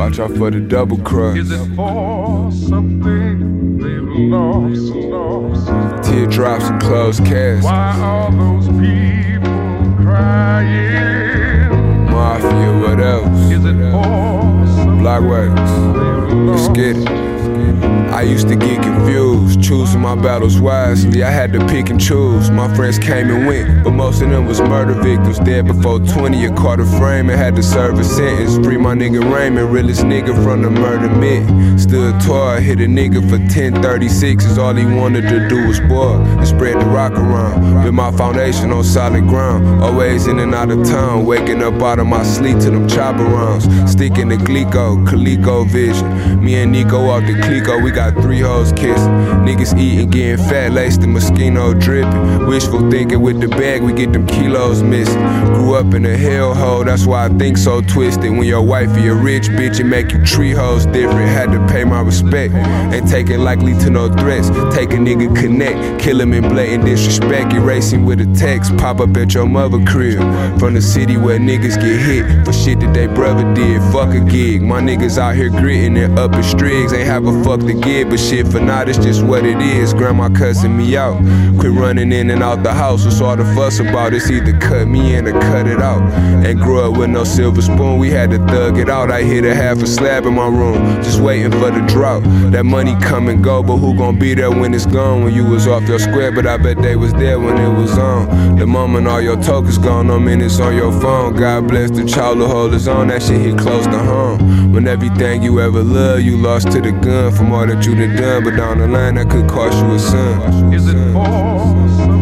Watch out for the double cross. Is it for something they've lost, lost? Teardrops and closed casts. Why are those people crying? Mafia, what else? Is it for something Black waves. they've Let's get it. I used to get confused, choosing my battles wisely. I had to pick and choose. My friends came and went, but most of them was murder victims. Dead before 20, a caught a frame and had to serve a sentence. Free my nigga Raymond, realest nigga from the murder mitt. Stood tall, hit a nigga for 1036. Is all he wanted to do was boil and spread the rock around. Build my foundation on solid ground. Always in and out of town, waking up out of my sleep to them chopper rounds. Sticking to Glico, Coleco vision. Me and Nico off the Clico, we got three hoes kissing. Niggas eating, getting fat, laced, the Moschino dripping. Wishful thinking with the bag, we get them kilos missing. Grew up in a hellhole, that's why I think so twisted. When your wifey a rich bitch, it make you tree hoes different. Had to pay my respect. Ain't taking likely to no threats. Take a nigga connect, kill him in blatant disrespect. Erasing with a text, pop up at your mother crib. From the city where niggas get hit for shit that they brother did. Fuck a gig. My niggas out here gritting and in strigs. Ain't have a fuck to give, but shit for now, it's just what it is. Grandma cussing me out. Quit running in and out the house. What's all the fuss about? It's either cut me in or cut it out. And grew up with no silver spoon, we had to thug it out. I hit a half a slab in my room, just waiting for the drought. That money come and go, but who gon' be there when it's gone? When you was off your square, but I bet they was there when it was on. The moment all your tokens gone, no minutes on your phone. God bless the child who holders on, that shit hit close to home. When everything you ever loved, you lost to the gun from all that you done done, but down the line that could cost you a son. Is it for something they've lost?